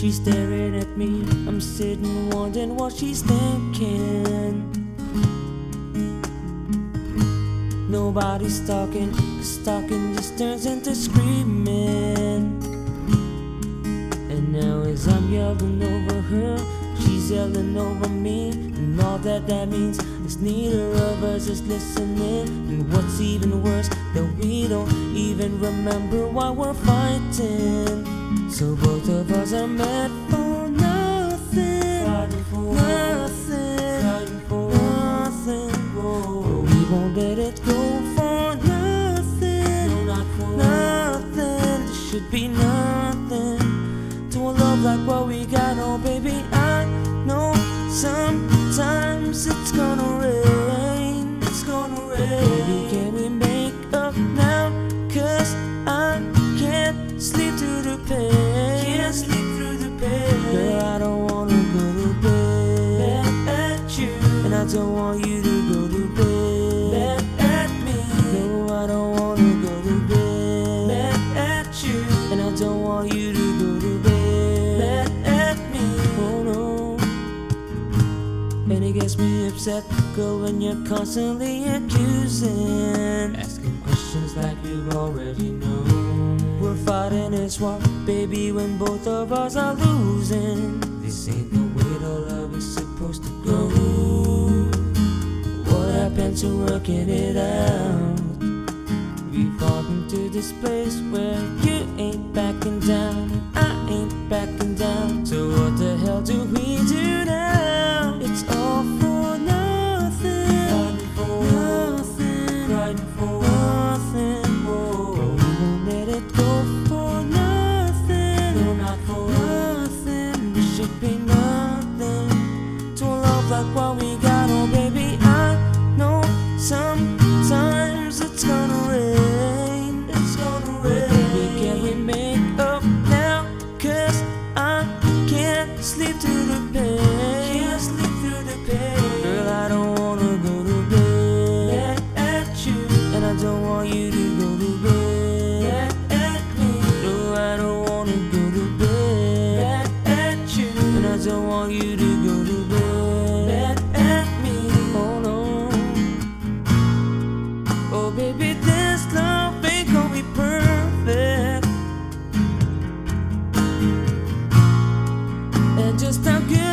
She's staring at me. I'm sitting wondering what she's thinking. Nobody's talking, cause talking just turns into screaming. And now as I'm yelling over her, yelling over me. And all that that means is neither of us is listening. And what's even worse, that we don't even remember why we're fighting. So both of us are mad for nothing. Fighting for nothing. Fighting for nothing. But we won't let it go for nothing. No, not for nothing. There should be nothing to a love like what we got. Oh, baby, to bed. Mad at you. And I don't want you to go to bed. Mad at me. Oh no. And it gets me upset, girl, when you're constantly accusing. Asking questions like you already know. We're fighting this war, baby, when both of us are losing. This ain't the way the love is supposed to go. What happened to working it out? We've gotten to this place where you ain't backing down, and I ain't backing down. So what the hell do we do now? It's all for nothing. Fighting for nothing. Fighting for nothing. Whoa. We won't let it go for nothing. No, not for nothing. We should be nothing. Don't love like what just how good.